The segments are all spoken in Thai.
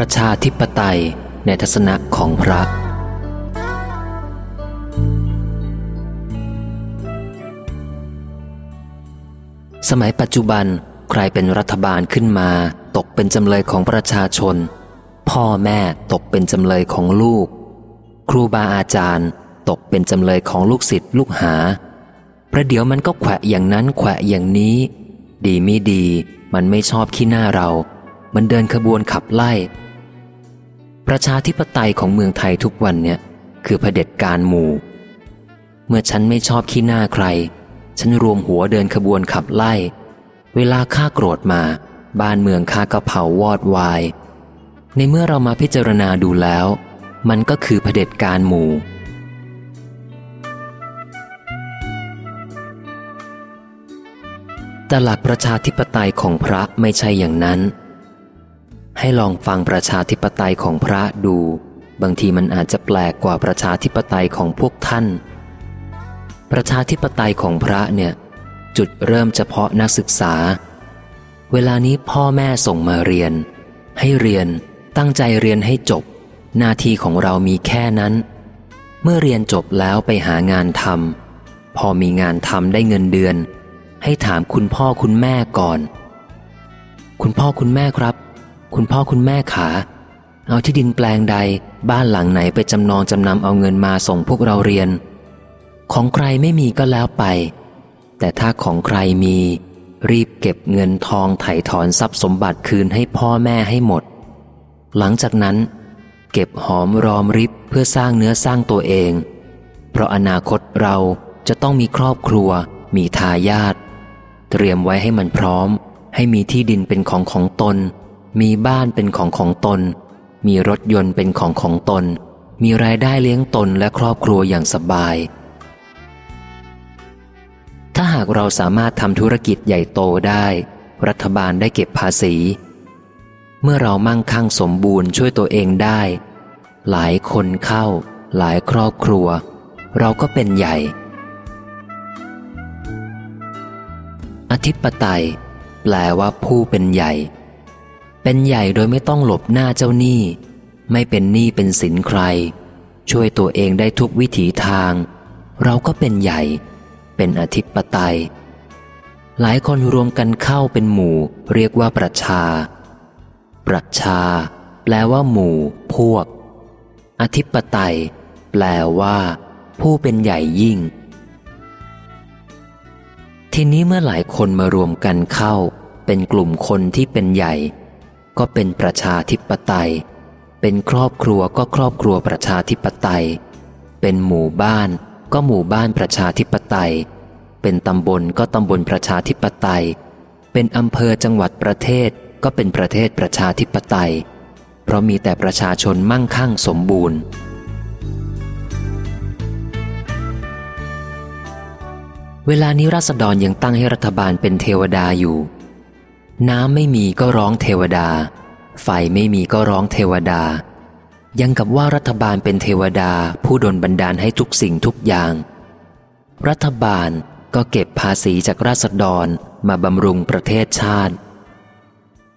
ประชาธิปไตยในทัศนะของพระสมัยปัจจุบันใครเป็นรัฐบาลขึ้นมา ตกเป็นจำเลยของประชาชน พ่อแม่ตกเป็นจำเลยของลูก ครูบาอาจารย์ ตกเป็นจำเลยของลูกศิษย์ลูกหาประเดี๋ยวมันก็แขวะอย่างนั้นแขวะอย่างนี้ ดีไม่ดี มันไม่ชอบขี้หน้าเรา มันเดินขบวนขับไล่ ประชาธิปไตยของเมืองไทยทุกวันเนี่ยคือเผด็จการหมู่ เมื่อฉันไม่ชอบขี้หน้าใคร ฉันรวมหัวเดินขบวนขับไล่ เวลาข้าโกรธมา บ้านเมืองข้าก็เผาวอดวาย ในเมื่อเรามาพิจารณาดูแล้ว มันก็คือเผด็จการหมู่ แต่หลักประชาธิปไตยของพระไม่ใช่อย่างนั้น ให้ลองฟังประชาธิปไตยของพระดู บางทีมันอาจจะแปลกกว่าประชาธิปไตยของพวกท่าน ประชาธิปไตยของพระเนี่ย จุดเริ่มเฉพาะนักศึกษา เวลานี้พ่อแม่ส่งมาเรียน ให้เรียนตั้งใจเรียนให้จบ หน้าที่ของเรามีแค่นั้น เมื่อเรียนจบแล้วไปหางานทำพอมีงานทำได้เงินเดือน ให้ถามคุณพ่อคุณแม่ก่อน คุณพ่อคุณแม่ครับ คุณพ่อคุณแม่ขา เอาที่ดินแปลงใดบ้านหลังไหนไปจำนองจำนำเอาเงินมาส่งพวกเราเรียน ของใครไม่มีก็แล้วไป แต่ถ้าของใครมี รีบเก็บเงินทองไถ่ถอนทรัพย์สมบัติคืนให้พ่อแม่ให้หมด หลังจากนั้น เก็บหอมรอมริบเพื่อสร้างเนื้อสร้างตัวเอง เพราะอนาคตเราจะต้องมีครอบครัว มีทายาทเตรียมไว้ให้มันพร้อม ให้มีที่ดินเป็นของของตน มีบ้านเป็นของของตน มีรถยนต์เป็นของของตน มีรายได้เลี้ยงตนและครอบครัวอย่างสบาย ถ้าหากเราสามารถทำธุรกิจใหญ่โตได้ รัฐบาลได้เก็บภาษี เมื่อเรามั่งคั่งสมบูรณ์ช่วยตัวเองได้ หลายคนเข้า หลายครอบครัว เราก็เป็นใหญ่ อธิปไตย แปลว่าผู้เป็นใหญ่ เป็นใหญ่โดยไม่ต้องหลบหน้าเจ้าหนี้ ไม่เป็นหนี้เป็นสินใคร ช่วยตัวเองได้ทุกวิถีทาง เราก็เป็นใหญ่ เป็นอธิปไตย หลายคนรวมกันเข้าเป็นหมู่ เรียกว่าประชา ประชา แปลว่าหมู่ พวก อธิปไตย แปลว่า ผู้เป็นใหญ่ยิ่ง ทีนี้เมื่อหลายคนมารวมกันเข้า เป็นกลุ่มคนที่เป็นใหญ่ ก็เป็นประชาธิปไตย เป็นครอบครัวก็ครอบครัวประชาธิปไตย เป็นหมู่บ้านก็หมู่บ้านประชาธิปไตย เป็นตำบลก็ตำบลประชาธิปไตย เป็นอำเภอจังหวัดประเทศก็เป็นประเทศประชาธิปไตย เพราะมีแต่ประชาชนมั่งคั่งสมบูรณ์ เวลานี้ราษฎรยังตั้งให้รัฐบาลเป็นเทวดาอยู่ น้ำไม่มีก็ร้องเทวดา ไฟไม่มีก็ร้องเทวดา ยังกับว่ารัฐบาลเป็นเทวดาผู้ดลบันดาลให้ทุกสิ่งทุกอย่าง รัฐบาลก็เก็บภาษีจากราษฎรมาบำรุงประเทศชาติ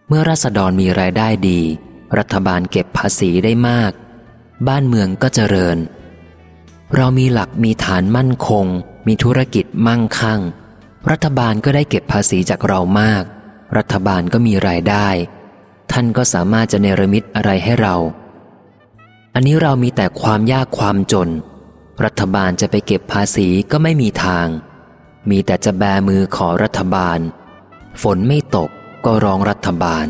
เมื่อราษฎรมีรายได้ดี รัฐบาลเก็บภาษีได้มาก บ้านเมืองก็เจริญ เรามีหลักมีฐานมั่นคง มีธุรกิจมั่งคั่ง รัฐบาลก็ได้เก็บภาษีจากเรามาก รัฐบาลก็มีรายได้ ท่านก็สามารถจะเนรมิตอะไรให้เรา อันนี้เรามีแต่ความยากความจน รัฐบาลจะไปเก็บภาษีก็ไม่มีทาง มีแต่จะแบมือขอรัฐบาล ฝนไม่ตกก็ร้องรัฐบาล